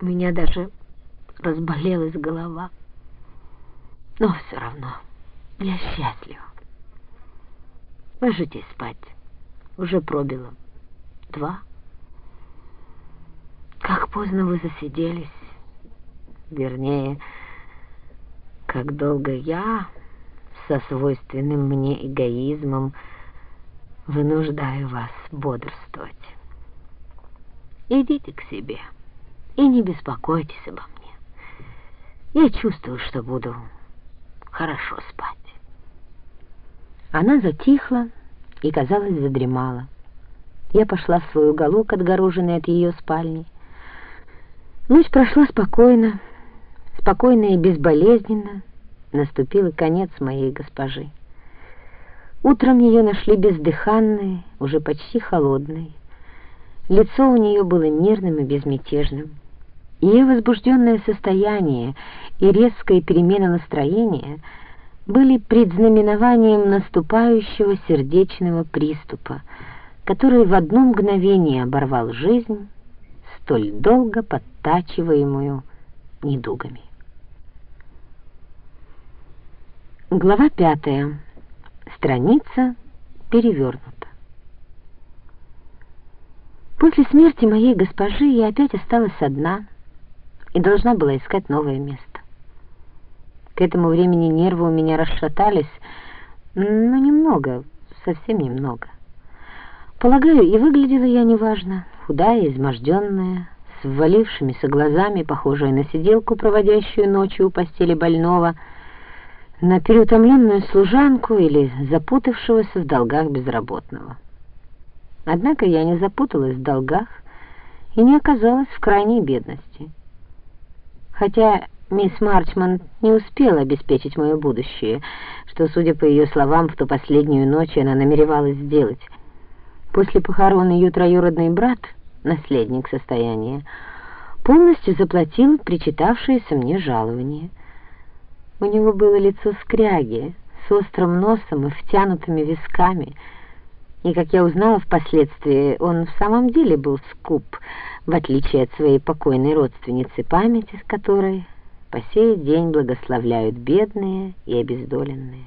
У меня даже разболелась голова. Но все равно я счастлива. Ложитесь спать. Уже пробило. Два. Как поздно вы засиделись. Вернее, как долго я со свойственным мне эгоизмом вынуждаю вас бодрствовать. Идите к себе и не беспокойтесь обо мне. Я чувствую, что буду хорошо спать. Она затихла и, казалось, задремала. Я пошла в свой уголок, отгороженный от ее спальни. Ночь прошла спокойно, спокойно и безболезненно. Наступил конец моей госпожи. Утром ее нашли бездыханной, уже почти холодной. Лицо у нее было мирным и безмятежным. Ее возбужденное состояние и резкая перемена настроения были предзнаменованием наступающего сердечного приступа, который в одно мгновение оборвал жизнь, столь долго подтачиваемую недугами. Глава пятая. Страница перевернута. После смерти моей госпожи я опять осталась одна и должна была искать новое место. К этому времени нервы у меня расшатались, но немного, совсем немного. Полагаю, и выглядела я неважно, худая, изможденная, с ввалившимися глазами, похожая на сиделку, проводящую ночью у постели больного, на переутомленную служанку или запутавшегося в долгах безработного. Однако я не запуталась в долгах и не оказалась в крайней бедности. Хотя мисс Марчман не успела обеспечить мое будущее, что, судя по ее словам, в ту последнюю ночь она намеревалась сделать. После похорон ее троюродный брат, наследник состояния, полностью заплатил причитавшееся мне жалование — у него было лицо скряги, с острым носом и втянутыми висками. И, как я узнала впоследствии, он в самом деле был скуп, в отличие от своей покойной родственницы, памяти с которой по сей день благословляют бедные и обездоленные.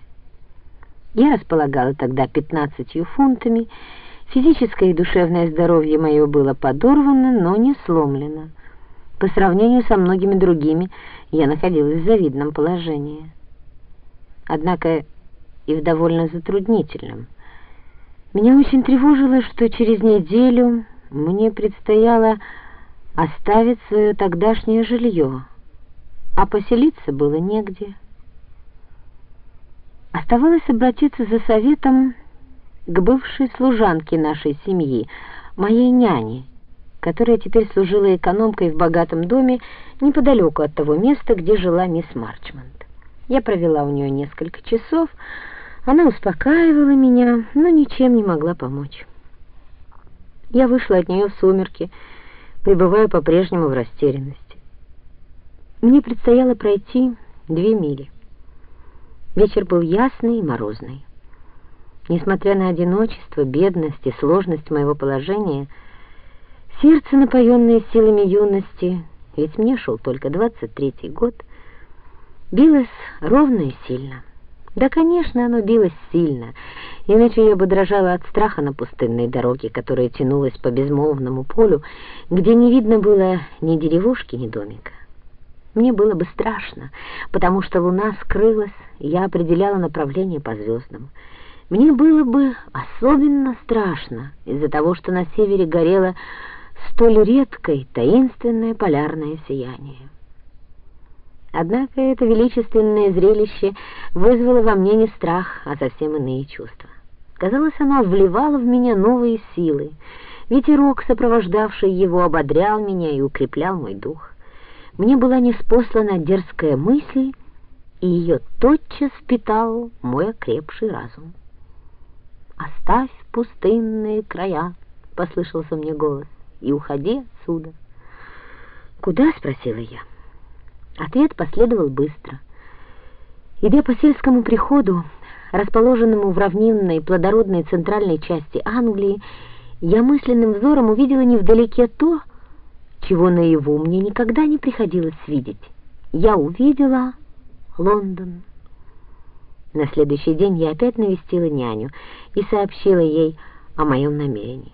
Я располагала тогда пятнадцатью фунтами, физическое и душевное здоровье мое было подорвано, но не сломлено. По сравнению со многими другими я находилась в завидном положении. Однако и в довольно затруднительном. Меня очень тревожило, что через неделю мне предстояло оставить свое тогдашнее жилье, а поселиться было негде. Оставалось обратиться за советом к бывшей служанке нашей семьи, моей няне, которая теперь служила экономкой в богатом доме неподалеку от того места, где жила мисс Марчмонт. Я провела у нее несколько часов, она успокаивала меня, но ничем не могла помочь. Я вышла от нее в сумерки, пребывая по-прежнему в растерянности. Мне предстояло пройти две мили. Вечер был ясный и морозный. Несмотря на одиночество, бедность и сложность моего положения, Сердце, напоенное силами юности, ведь мне шел только двадцать третий год, билось ровно и сильно. Да, конечно, оно билось сильно, иначе я бы дрожала от страха на пустынной дороге, которая тянулась по безмолвному полю, где не видно было ни деревушки, ни домика. Мне было бы страшно, потому что луна скрылась, и я определяла направление по звездам. Мне было бы особенно страшно из-за того, что на севере горело столь редкое, таинственное полярное сияние. Однако это величественное зрелище вызвало во мне не страх, а совсем иные чувства. Казалось, оно вливало в меня новые силы. Ветерок, сопровождавший его, ободрял меня и укреплял мой дух. Мне была неспослана дерзкая мысль, и ее тотчас питал мой окрепший разум. «Оставь пустынные края», — послышался мне голос и уходи отсюда. «Куда?» — спросила я. Ответ последовал быстро. Идя по сельскому приходу, расположенному в равнинной плодородной центральной части Англии, я мысленным взором увидела невдалеке то, чего наяву мне никогда не приходилось видеть. Я увидела Лондон. На следующий день я опять навестила няню и сообщила ей о моем намерении.